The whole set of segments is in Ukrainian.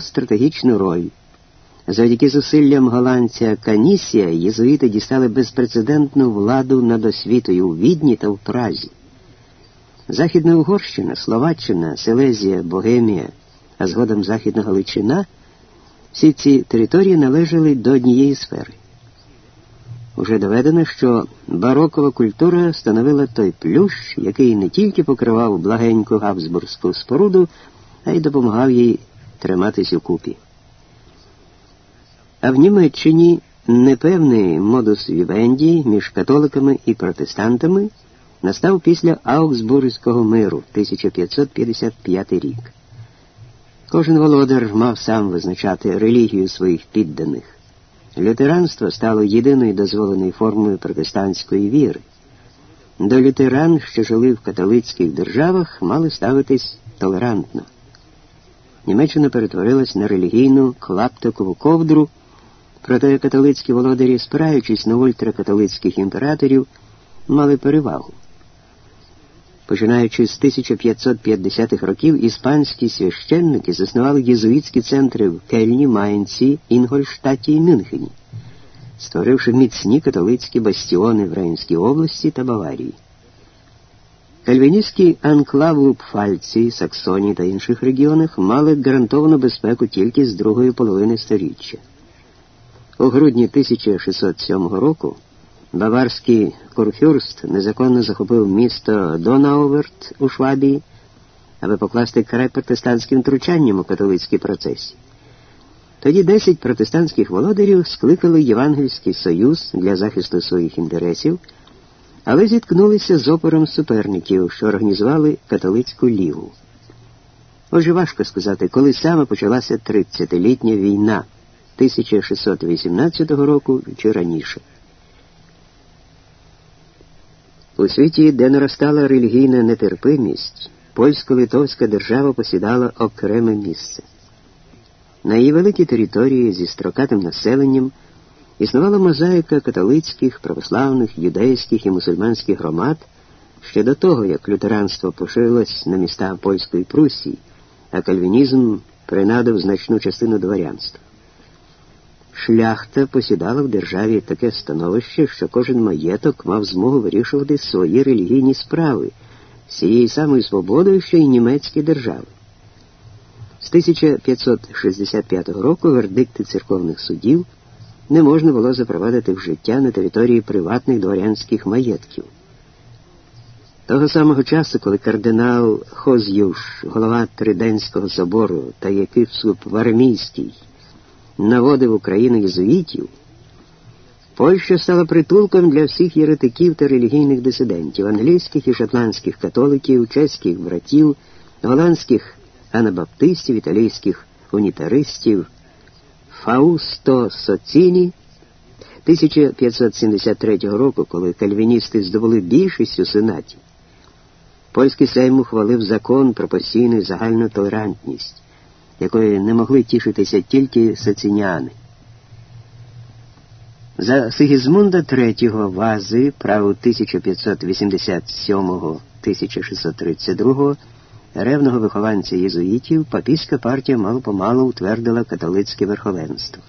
стратегічну роль. Завдяки зусиллям голландця Канісія єзуїти дістали безпрецедентну владу над освітою у Відні та в Празі. Західна Угорщина, Словаччина, Селезія, Богемія, а згодом Західна Галичина всі ці території належали до однієї сфери. Уже доведено, що барокова культура становила той плющ, який не тільки покривав благеньку габсбурзьку споруду, а й допомагав їй триматись у купі. А в Німеччині непевний модус вівенді між католиками і протестантами настав після Аугсбурзького миру 1555 рік. Кожен володар мав сам визначати релігію своїх підданих. Лютеранство стало єдиною дозволеною формою протестантської віри. До лютеран, що жили в католицьких державах, мали ставитись толерантно. Німеччина перетворилась на релігійну клаптикову ковдру, проте католицькі володарі, спираючись на ультракатолицьких імператорів, мали перевагу. Починаючи з 1550-х років, іспанські священники заснували єзуїтські центри в Кельні, Майнці, Інгольштаті і Мюнхені, створивши міцні католицькі бастіони в Рейнській області та Баварії. Кальвіністські анклави у Пфальці, Саксонії та інших регіонах мали гарантовану безпеку тільки з другої половини століття. У грудні 1607 року Баварський Курфюрст незаконно захопив місто Донауверт у Швабії, аби покласти край протестантським втручанням у католицькій процесі. Тоді 10 протестантських володарів скликали Євангельський союз для захисту своїх інтересів, але зіткнулися з опором суперників, що організували католицьку лігу. Отже, важко сказати, коли саме почалася 30-літня війна 1618 року чи раніше. У світі, де наростала релігійна нетерпимість, польсько-литовська держава посідала окреме місце. На її великій території зі строкатим населенням існувала мозаїка католицьких, православних, юдейських і мусульманських громад ще до того, як лютеранство поширилось на міста польської Прусії, а кальвінізм принадив значну частину дворянства. Шляхта посідала в державі таке становище, що кожен маєток мав змогу вирішувати свої релігійні справи з цією самою свободою, що й німецькі держави. З 1565 року вердикти церковних судів не можна було запровадити в життя на території приватних дворянських маєтків. Того самого часу, коли кардинал Хоз'юш, голова Триденського собору та єпископ Вармійський, наводив Україну єзуїтів, Польща стала притулком для всіх єретиків та релігійних дисидентів, англійських і шотландських католиків, чеських братів, голландських анабаптистів, італійських унітаристів, Фаусто Соціні. 1573 року, коли кальвіністи здобули більшість у Сенаті, польський сейм ухвалив закон про постійну загальну толерантність якої не могли тішитися тільки соціняни. За Сигізмунда III вази правил 1587-1632 ревного вихованця єзуїтів папістська партія мало помалу утвердила католицьке верховенство.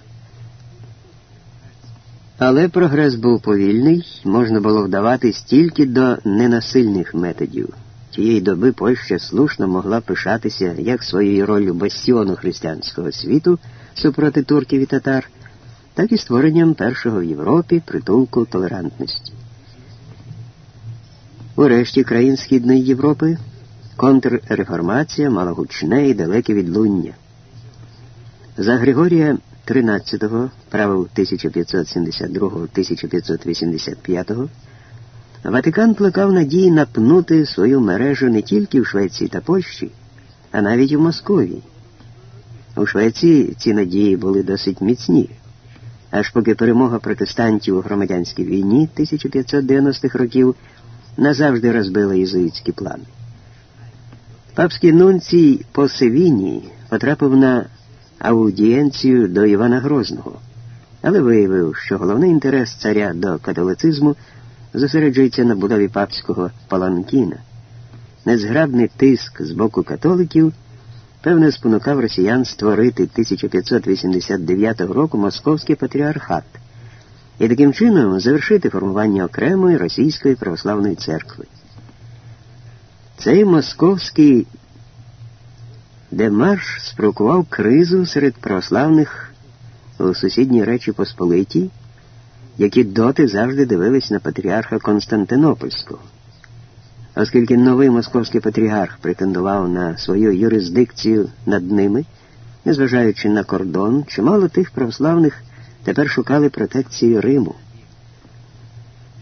Але прогрес був повільний, можна було вдаватись тільки до ненасильних методів. Тієї доби Польща слушно могла пишатися як своєю ролью бастіону християнського світу супроти турків і татар, так і створенням першого в Європі притулку толерантності. У решті країн Східної Європи контрреформація мала гучне і далеке відлуння. За Григорія XIII, правил 1572-1585 Ватикан плекав надії напнути свою мережу не тільки в Швеції та Польщі, а навіть у Московії. У Швеції ці надії були досить міцні, аж поки перемога протестантів у громадянській війні 1590-х років назавжди розбила єзуїтські плани. Папський нунцій по Севіні потрапив на аудієнцію до Івана Грозного, але виявив, що головний інтерес царя до католицизму зосереджується на будові папського паланкіна. Незграбний тиск з боку католиків певне спонукав росіян створити 1589 року Московський патріархат і таким чином завершити формування окремої російської православної церкви. Цей московський демарш спровокував кризу серед православних у сусідній Речі Посполитій, які доти завжди дивились на патріарха Константинопольського. Оскільки новий московський патріарх претендував на свою юрисдикцію над ними, незважаючи на кордон, чимало тих православних тепер шукали протекції Риму.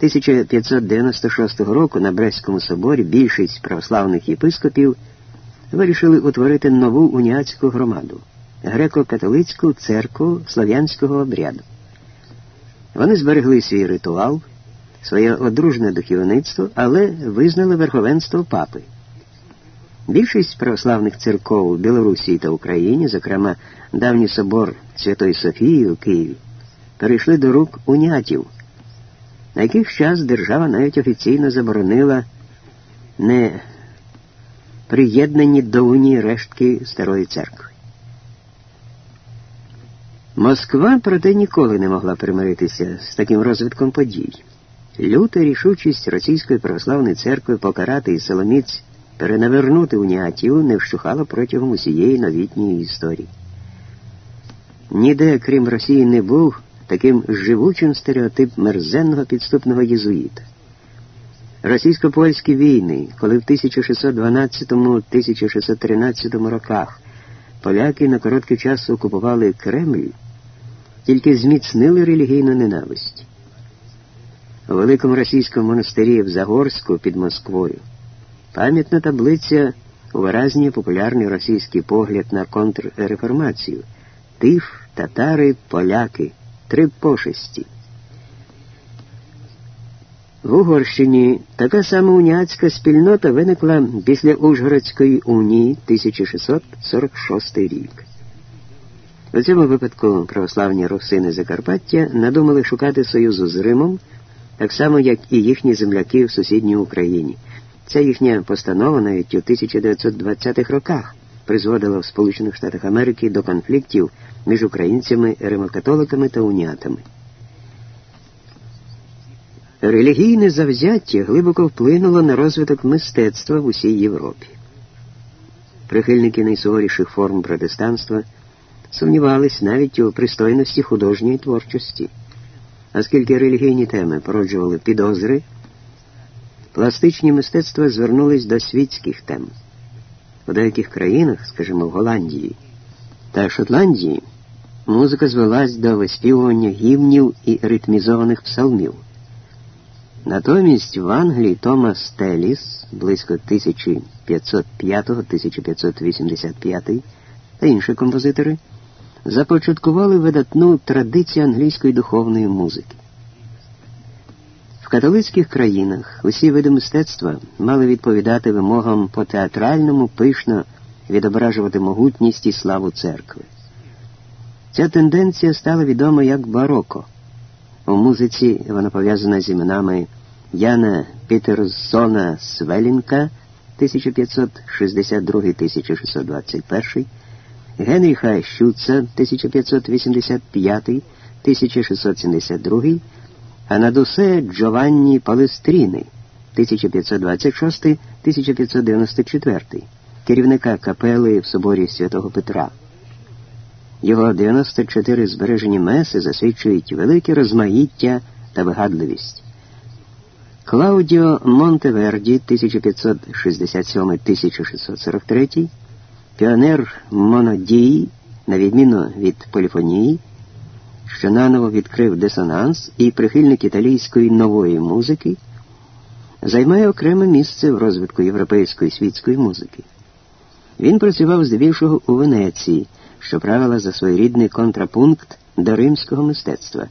1596 року на Брестському соборі більшість православних єпископів вирішили утворити нову уніатську громаду греко-католицьку церкву слав'янського обряду. Вони зберегли свій ритуал, своє одружне духовництво, але визнали верховенство папи. Більшість православних церков у Білорусі та Україні, зокрема давній собор Святої Софії у Києві, перейшли до рук унятів, на яких час держава навіть офіційно заборонила не приєднані до унії рештки Старої церкви. Москва, проте, ніколи не могла примиритися з таким розвитком подій. Люта рішучість Російської православної церкви покарати і Соломіць перенавернути уніатів не вщухала протягом усієї новітньої історії. Ніде, крім Росії, не був таким живучим стереотип мерзенного підступного єзуїта. Російсько-польські війни, коли в 1612-1613 роках поляки на короткий час окупували Кремль, тільки зміцнили релігійну ненависть. У великому російському монастирі в Загорську під Москвою пам'ятна таблиця виразнює популярний російський погляд на контрреформацію тиф, татари, поляки, три пошесті. В Угорщині така сама уніатська спільнота виникла після Ужгородської унії 1646 рік. У цьому випадку православні русини Закарпаття надумали шукати союзу з Римом, так само, як і їхні земляки в сусідній Україні. Ця їхня постанова навіть у 1920-х роках призводила в Сполучених Штатах Америки до конфліктів між українцями, римокатоликами та унятами. Релігійне завзяття глибоко вплинуло на розвиток мистецтва в усій Європі. Прихильники найсуворіших форм протестанства сумнівались навіть у пристойності художньої творчості, оскільки релігійні теми породжували підозри, пластичні мистецтва звернулись до світських тем. У деяких країнах, скажімо, в Голландії та Шотландії, музика звелась до виспівування гімнів і ритмізованих псалмів. Натомість в Англії Томас Теліс близько 1505-1585 та інші композитори започаткували видатну традицію англійської духовної музики. Католицьких країнах усі види мистецтва мали відповідати вимогам по театральному пишно відображувати могутність і славу церкви. Ця тенденція стала відома як бароко. У музиці вона пов'язана з іменами Яна Пітерсона Свелінка 1562-1621, Генріха Щуца 1585-1672, а над усе Джованні Палестріни 1526-1594, керівника капели в соборі святого Петра. Його 94 збережені меси засвідчують велике розмаїття та вигадливість. Клаудіо Монтеверді 1567-1643, піонер монодії, на відміну від поліфонії, що наново відкрив дисонанс і прихильник італійської нової музики, займає окреме місце в розвитку європейської світської музики. Він працював здебільшого у Венеції що правила за своєрідний контрапункт до римського мистецтва.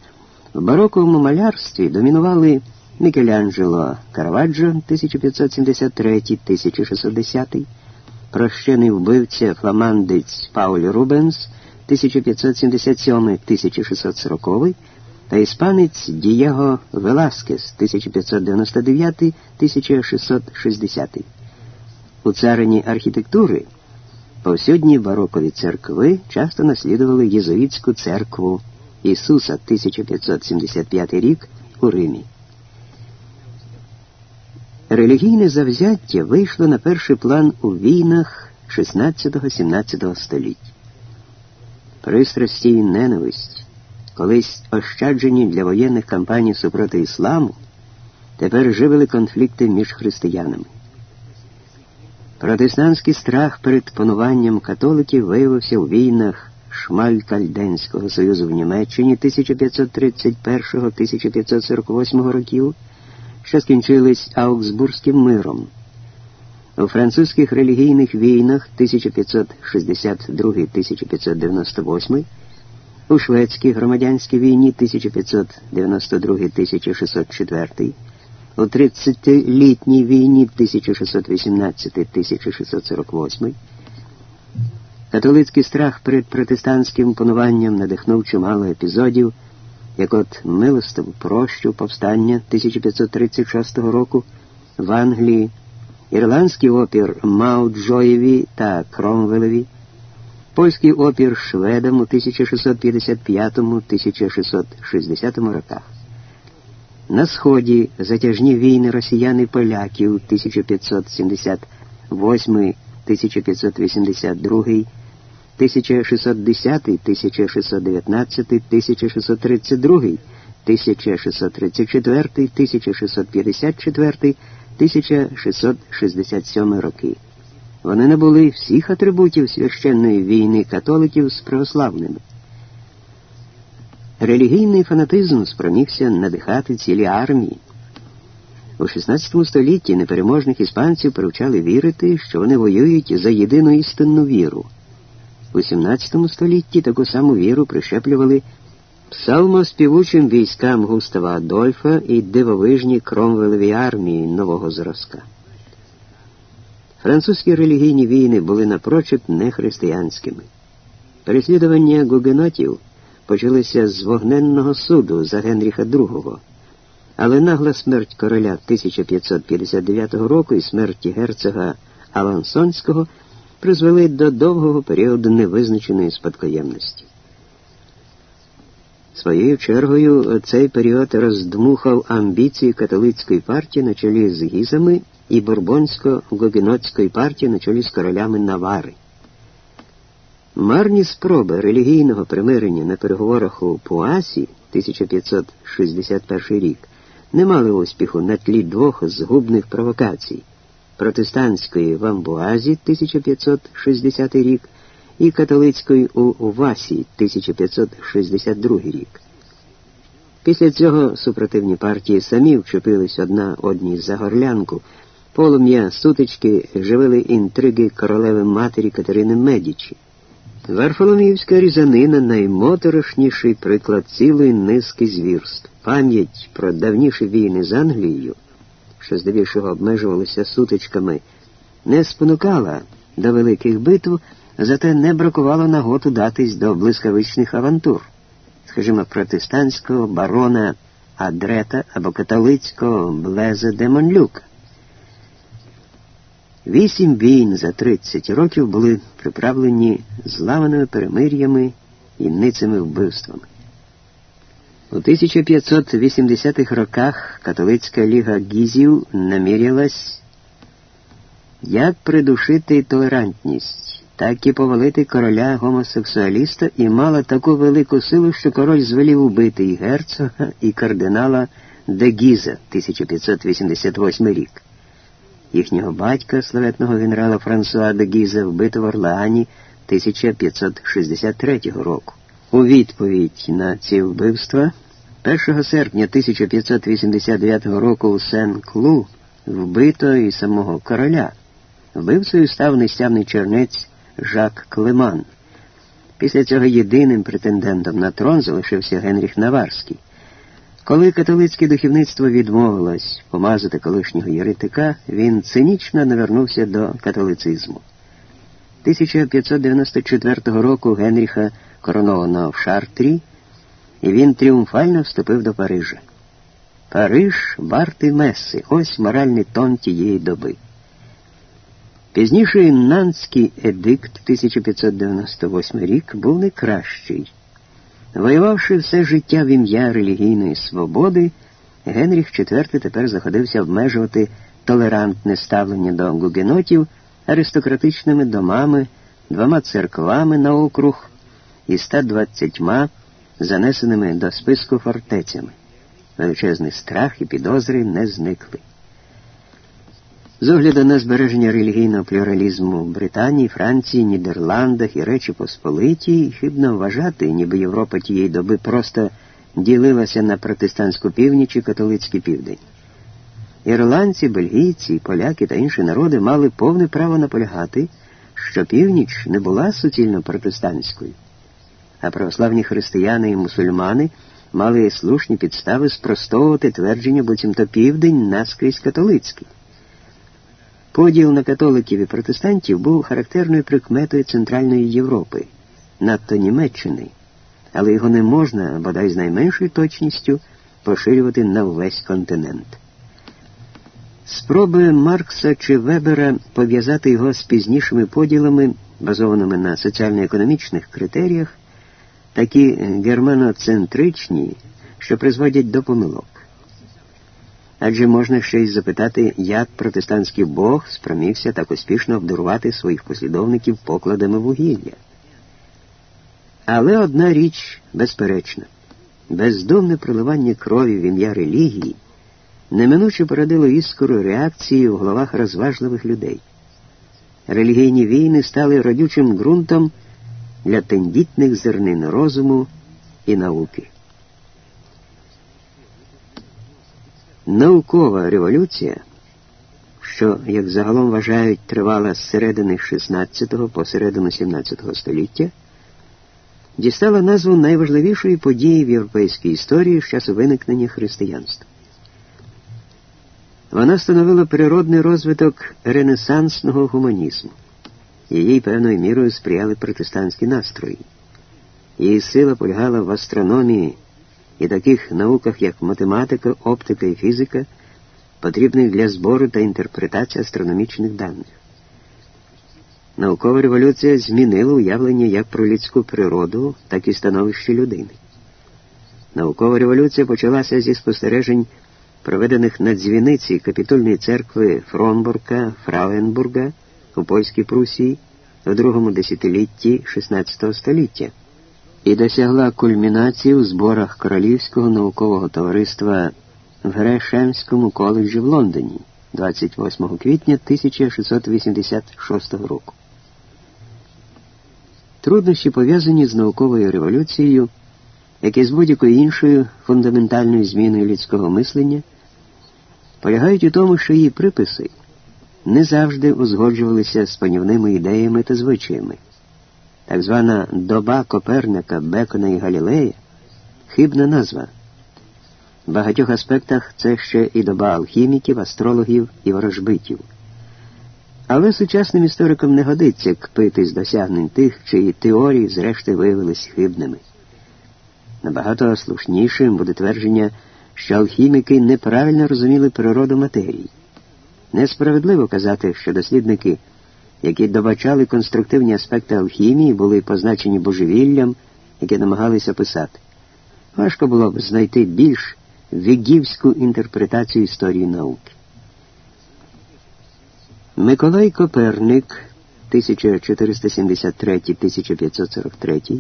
В бароковому малярстві домінували Мікеланджело Караваджо 1573-1610, прощений вбивця фламандець Пауль Рубенс 1577-1640 та іспанець Дієго Веласкес 1599-1660. У царині архітектури Повсюдні барокові церкви часто наслідували єзуїтську церкву Ісуса 1575 рік у Римі. Релігійне завзяття вийшло на перший план у війнах 16-17 століть. Пристрасті і ненависть, колись ощаджені для воєнних кампаній супроти ісламу, тепер живили конфлікти між християнами. Протестантський страх перед пануванням католиків виявився у війнах Шмаль-Кальденського союзу в Німеччині 1531-1548 років, що скінчились Аугсбурзьким миром. У французьких релігійних війнах 1562-1598, у шведській громадянській війні 1592-1604 у 30-літній війні 1618-1648 католицький страх перед протестантським пануванням надихнув чимало епізодів, як от милостиву прощу повстання 1536 року в Англії, ірландський опір Маудджоєві та Кромвелеві, польський опір шведам у 1655-1660 роках. На сході затяжні війни росіян і поляків 1578, 1582, 1610, 1619, 1632, 1634, 1654, 1667 роки. Вони набули всіх атрибутів священної війни католиків з православними. Релігійний фанатизм спромігся надихати цілі армії. У XVI столітті непереможних іспанців привчали вірити, що вони воюють за єдину істинну віру. У XVII столітті таку саму віру прищеплювали псалмоспівучим військам Густава Адольфа і дивовижні кромвелеві армії нового зразка. Французькі релігійні війни були напрочуд нехристиянськими. Переслідування гугенотів – почалися з вогненного суду за Генріха II, але нагла смерть короля 1559 року і смерті герцога Алансонського призвели до довгого періоду невизначеної спадкоємності. Своєю чергою цей період роздмухав амбіції католицької партії на чолі з гізами і бурбонсько-гогенотської партії на чолі з королями Навари. Марні спроби релігійного примирення на переговорах у Пуасі 1561 рік не мали успіху на тлі двох згубних провокацій протестантської в Амбуазі 1560 рік і католицької у Васі 1562 рік. Після цього супротивні партії самі вчепились одна одній за горлянку, полум'я сутички живили інтриги королеви матері Катерини Медічі. Варфоломіївська різанина наймоторошніший приклад цілої низки звірств. Пам'ять про давніші війни з Англією, що здебільшого обмежувалися сутичками, не спонукала до великих битв, зате не бракувало нагод удатись до блискавичних авантур, скажімо, протестантського барона Адрета або католицького Блеза де Монлюка. Вісім війн за 30 років були приправлені зламаними перемир'ями і ницими вбивствами. У 1580-х роках католицька ліга Гізів намірялась як придушити толерантність, так і повалити короля гомосексуаліста і мала таку велику силу, що король звелів убити і герцога, і кардинала де Гіза 1588 рік їхнього батька, славетного генерала Франсуа де Гіза, вбито в Орлеані 1563 року. У відповідь на ці вбивства 1 серпня 1589 року у Сен-Клу вбито і самого короля. Вбивцею став нестямний чернець Жак Клеман. Після цього єдиним претендентом на трон залишився Генріх Наварський. Коли католицьке духовництво відмовилось помазати колишнього єретика, він цинічно навернувся до католицизму. 1594 року Генріха короновано в Шартрі, і він тріумфально вступив до Парижа. Париж вартий меси, ось моральний тон тієї доби. Пізніше Нанський едикт 1598 рік був не кращий. Воювавши все життя в ім'я релігійної свободи, Генріх IV тепер заходився обмежувати толерантне ставлення до гугенотів аристократичними домами, двома церквами на округ і 120 занесеними до списку фортецями. Величезний страх і підозри не зникли. З огляду на збереження релігійного плюралізму в Британії, Франції, Нідерландах і Речі Посполитій хибно вважати, ніби Європа тієї доби просто ділилася на протестантську північ і католицький південь. Ірландці, бельгійці, поляки та інші народи мали повне право наполягати, що північ не була суцільно протестантською, а православні християни і мусульмани мали слушні підстави спростовувати твердження, буцімто південь наскрізь католицький. Поділ на католиків і протестантів був характерною прикметою Центральної Європи, надто Німеччини, але його не можна, бодай з найменшою точністю, поширювати на весь континент. Спроби Маркса чи Вебера пов'язати його з пізнішими поділами, базованими на соціально-економічних критеріях, такі германоцентричні, що призводять до помилок. Адже можна ще й запитати, як протестантський Бог спромігся так успішно обдарувати своїх послідовників покладами вугілля. Але одна річ безперечна бездумне проливання крові в ім'я релігії неминуче породило іскору реакції у головах розважливих людей. Релігійні війни стали родючим ґрунтом для тендітних зернин розуму і науки. Наукова революція, що, як загалом вважають, тривала з середини XVI по середину XVII століття, дістала назву найважливішої події в європейській історії з часу виникнення християнства. Вона становила природний розвиток ренесансного гуманізму. Її певною мірою сприяли протестантські настрої. Її сила полягала в астрономії і таких науках, як математика, оптика і фізика, потрібних для збору та інтерпретації астрономічних даних. Наукова революція змінила уявлення як про людську природу, так і становище людини. Наукова революція почалася зі спостережень, проведених на дзвіниці капітульної церкви Фромбурга Фрауенбурга у польській Прусії у другому десятилітті XVI століття і досягла кульмінації у зборах Королівського наукового товариства в Грешемському коледжі в Лондоні 28 квітня 1686 року. Труднощі пов'язані з науковою революцією, як і з будь-якою іншою фундаментальною зміною людського мислення, полягають у тому, що її приписи не завжди узгоджувалися з панівними ідеями та звичаями. Так звана доба Коперника, Бекона і Галілея хибна назва. В багатьох аспектах це ще і доба алхіміків, астрологів і ворожбитів. Але сучасним історикам не годиться кпити з досягнень тих, чиї теорії, зрештою, виявились хибними. Набагато слушнішим буде твердження, що алхіміки неправильно розуміли природу матерії. Несправедливо казати, що дослідники які добачали конструктивні аспекти алхімії, були позначені божевіллям, яке намагалися писати. Важко було б знайти більш вігівську інтерпретацію історії науки. Миколай Коперник 1473-1543,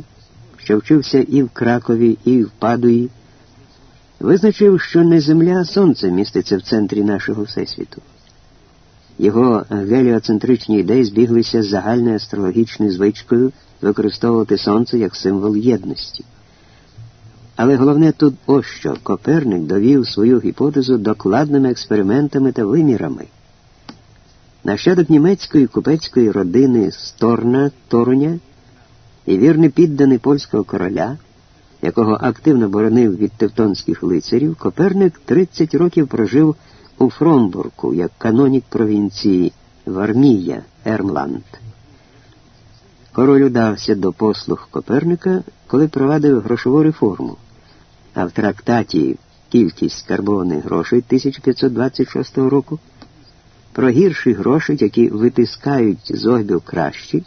що вчився і в Кракові, і в Падуї, визначив, що не Земля, а Сонце міститься в центрі нашого Всесвіту. Його геліоцентричні ідеї збіглися з загальною астрологічною звичкою використовувати сонце як символ єдності. Але головне тут ось що Коперник довів свою гіпотезу докладними експериментами та вимірами. Нащадок німецької купецької родини Сторна Торуня і вірний підданий польського короля, якого активно боронив від тевтонських лицарів, Коперник 30 років прожив у Фромбурку як канонік провінції Вармія Ермланд. Король удався до послуг Коперника, коли провадив грошову реформу, а в трактаті Кількість карбованих грошей 1526 року про гірші гроші, які витискають з огбів кращі,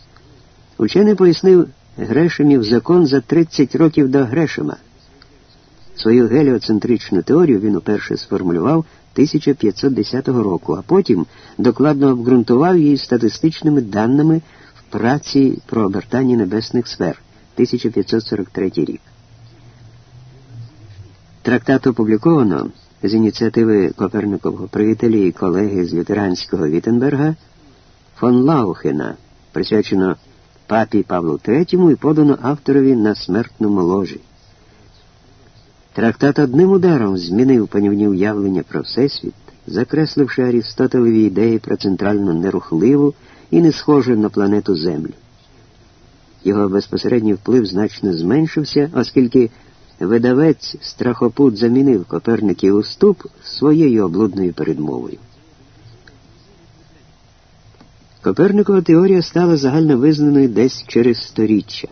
учений пояснив Грешемів закон за 30 років до Грешема. Свою геліоцентричну теорію він уперше сформулював 1510 року, а потім докладно обґрунтував її статистичними даними в праці про обертання небесних сфер 1543 рік. Трактат опубліковано з ініціативи Коперникового приятеля і колеги з лютеранського Віттенберга фон Лаухена, присвячено папі Павлу III і подано авторові на смертному ложі. Трактат одним ударом змінив панівні уявлення про Всесвіт, закресливши Арістотелеві ідеї про центральну нерухливу і не схожу на планету Землю. Його безпосередній вплив значно зменшився, оскільки видавець страхопут замінив Коперників уступ своєю облудною передмовою. Коперникова теорія стала загальновизнаною десь через сторіччя.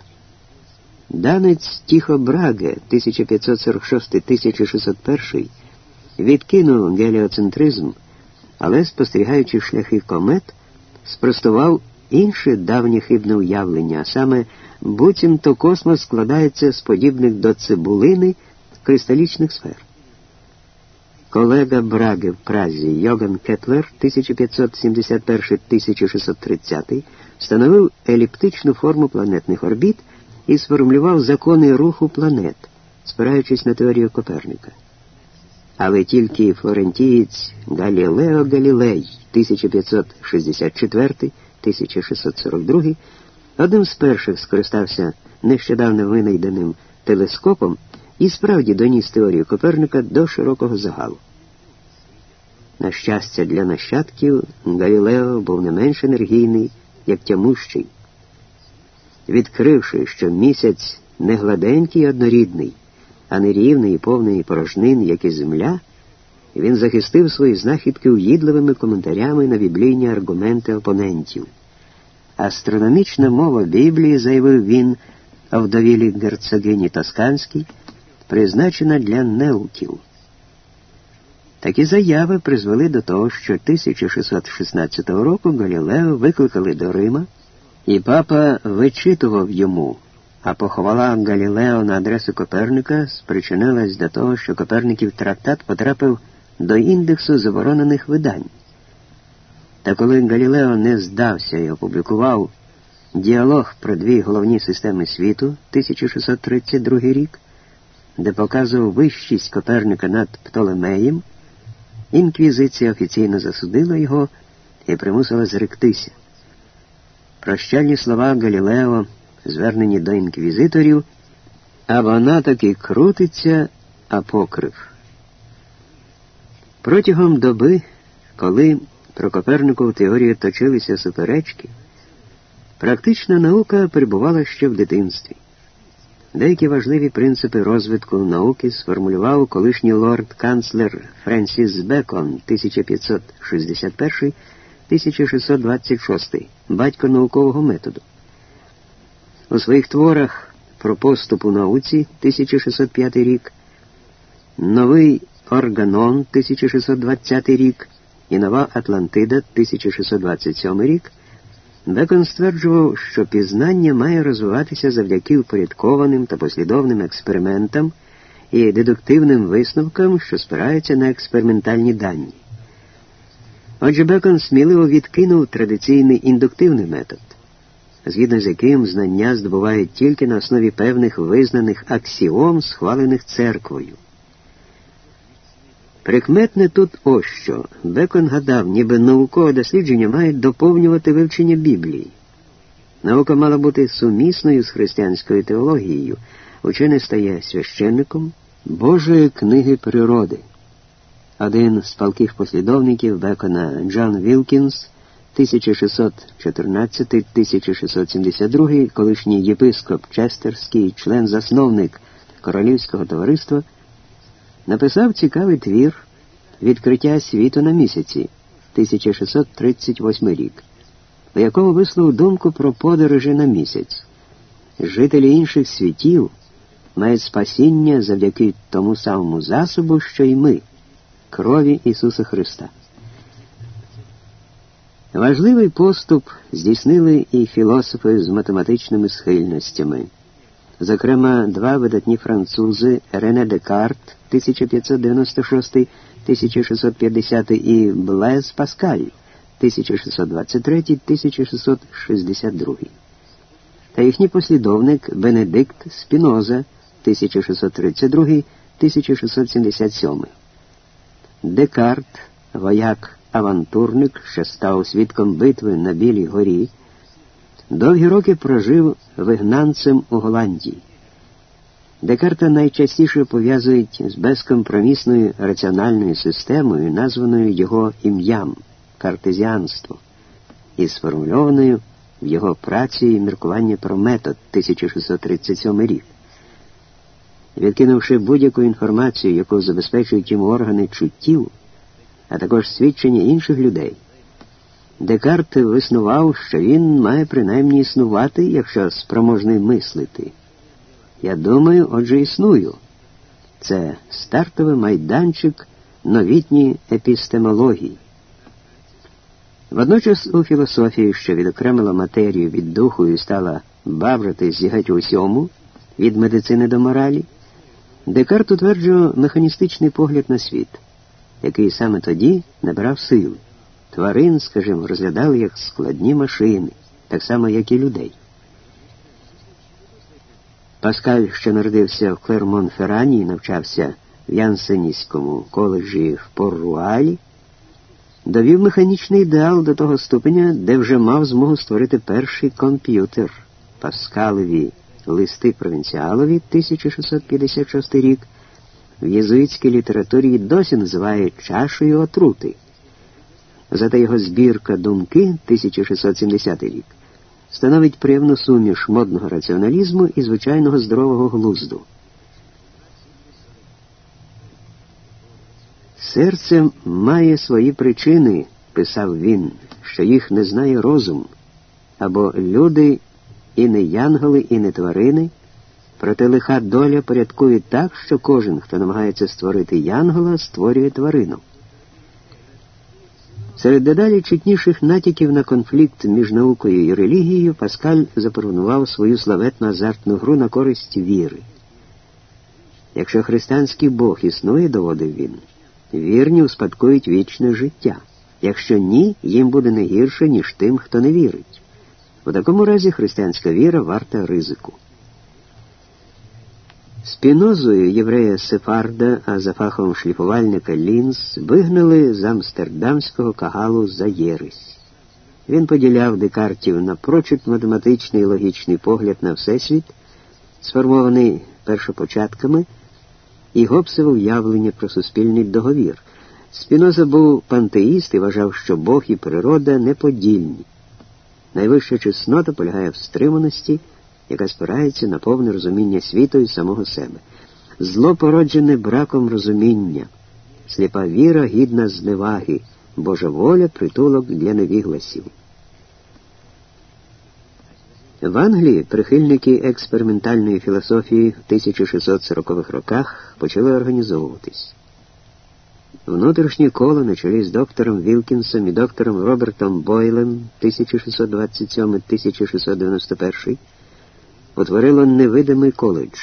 Данець Тіхо Браге 1546-1601 відкинув геліоцентризм, але, спостерігаючи шляхи комет, спростував інше давнє хибне уявлення, а саме буцімто космос складається з подібних до цибулини кристалічних сфер. Колега Браги в Празі Йоган Кетлер 1571-1630 встановив еліптичну форму планетних орбіт і сформулював закони руху планет, спираючись на теорію Коперника. Але тільки флорентієць Галілео Галілей 1564-1642 одним з перших скористався нещодавно винайденим телескопом і справді доніс теорію Коперника до широкого загалу. На щастя, для нащадків Галілео був не менш енергійний, як тямущий. Відкривши, що місяць не гладенький і однорідний, а не рівний і повний порожнин, як і земля, він захистив свої знахідки уїдливими коментарями на біблійні аргументи опонентів. Астрономічна мова Біблії, заявив він, а вдовілі герцогині Тосканській, призначена для неуків. Такі заяви призвели до того, що 1616 року Галілео викликали до Рима, і папа вичитував йому, а похвала Галілео на адресу Коперника спричинилась до того, що Коперників трактат потрапив до індексу заборонених видань. Та коли Галілео не здався і опублікував діалог про дві головні системи світу 1632 рік, де показував вищість Коперника над Птолемеєм, інквізиція офіційно засудила його і примусила зректися. Прощальні слова Галілео, звернені до інквізиторів, а вона таки крутиться, апокрив. Протягом доби, коли про Коперникову теорію точилися суперечки, практична наука перебувала ще в дитинстві. Деякі важливі принципи розвитку науки сформулював колишній лорд-канцлер Френсіс Бекон 1561-1626, батько наукового методу. У своїх творах про поступ у науці 1605 рік, Новий Органон 1620 рік і Нова Атлантида 1627 рік. Бекон стверджував, що пізнання має розвиватися завдяки упорядкованим та послідовним експериментам і дедуктивним висновкам, що спираються на експериментальні дані. Отже, Бекон сміливо відкинув традиційний індуктивний метод, згідно з яким знання здобувають тільки на основі певних визнаних аксіом, схвалених церквою. Прикметне тут ось що. Бекон гадав, ніби наукове дослідження мають доповнювати вивчення Біблії. Наука мала бути сумісною з християнською теологією. Учений стає священником Божої книги природи. Один з палких послідовників Бекона Джон Вілкінс 1614-1672, колишній єпископ Честерський, член-засновник Королівського товариства написав цікавий твір Відкриття світу на місяці 1638 рік, у якому висловив думку про подорожі на місяць. Жителі інших світів мають спасіння завдяки тому самому засобу, що й ми, крові Ісуса Христа. Важливий поступ здійснили і філософи з математичними схильностями. Зокрема, два видатні французи Рене Декарт 1596-1650 і Блез Паскаль 1623-1662 та їхній послідовник Бенедикт Спіноза 1632-1677. Декарт, вояк авантурник, що став свідком битви на Білій горі, довгі роки прожив вигнанцем у Голландії. Декарта найчастіше пов'язують з безкомпромісною раціональною системою, названою його ім'ям картезіанство, і сформульованою в його праці і міркування про метод 1637 рік. Відкинувши будь-яку інформацію, яку забезпечують йому органи чуттів, а також свідчення інших людей, Декарт виснував, що він має принаймні існувати, якщо спроможний мислити. Я думаю, отже, існую. Це стартовий майданчик новітньої епістемології. Водночас у філософії, що відокремила матерію від духу і стала баврати геть усьому, від медицини до моралі, Декарт утверджував механістичний погляд на світ, який саме тоді набрав сили. Тварин, скажімо, розглядали як складні машини, так само, як і людей. Паскаль, що народився в Клермон-Феррані і навчався в Янсенійському коледжі в Пор-Руаялі, довів механічний ідеал до того ступеня, де вже мав змогу створити перший комп'ютер Паскалеві листи провінціалові 1656 рік. В єзуїтській літературі досі називає чашею отрути. Зате його збірка думки 1670 рік становить приємну суміш модного раціоналізму і звичайного здорового глузду. Серце має свої причини, писав він, що їх не знає розум, або люди і не янголи, і не тварини, проте лиха доля порядкує так, що кожен, хто намагається створити янгола, створює тварину. Серед дедалі чутніших натяків на конфлікт між наукою і релігією Паскаль запропонував свою славетну азартну гру на користь віри. Якщо християнський Бог існує, доводив він вірні успадкують вічне життя. Якщо ні, їм буде не гірше, ніж тим, хто не вірить. У такому разі християнська віра варта ризику. Спінозою єврея Сефарда, а за фахом шліфувальника Лінз вигнали з Амстердамського кагалу за єресь. Він поділяв декартів напрочуд математичний і логічний погляд на Всесвіт, сформований першопочатками і Гобсове уявлення про суспільний договір. Спіноза був пантеїст і вважав, що Бог і природа неподільні. Найвища чеснота полягає в стриманості, яка спирається на повне розуміння світу і самого себе. Зло породжене браком розуміння, сліпа віра гідна зневаги, Божа воля притулок для невігласів. В Англії прихильники експериментальної філософії в 1640-х роках почали організовуватись. Внутрішнє коло на чолі з доктором Вілкінсом і доктором Робертом Бойлем 1627-1691 утворило невидимий коледж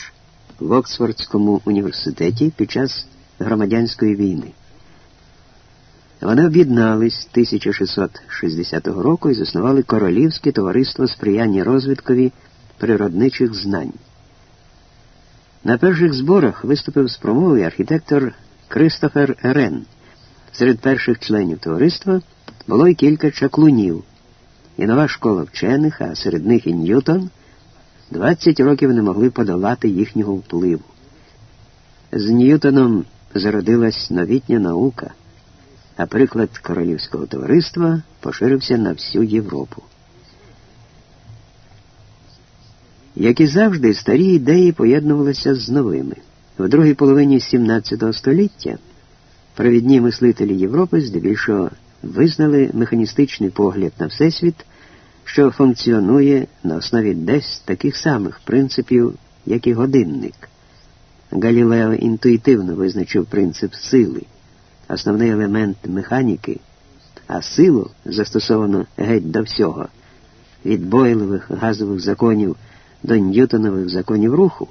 в Оксфордському університеті під час громадянської війни. Вони об'єднались 1660 року і заснували Королівське товариство сприяння розвиткові природничих знань. На перших зборах виступив з промовою архітектор Кристофер Рен. Серед перших членів товариства було й кілька чаклунів, і нова школа вчених, а серед них і Ньютон, 20 років не могли подолати їхнього впливу. З Ньютоном зародилась новітня наука а приклад королівського товариства поширився на всю Європу. Як і завжди, старі ідеї поєднувалися з новими. В другій половині XVII століття провідні мислителі Європи здебільшого визнали механістичний погляд на Всесвіт, що функціонує на основі десь таких самих принципів, як і годинник. Галілео інтуїтивно визначив принцип сили основний елемент механіки, а силу застосовано геть до всього, від бойливих газових законів до ньютонових законів руху,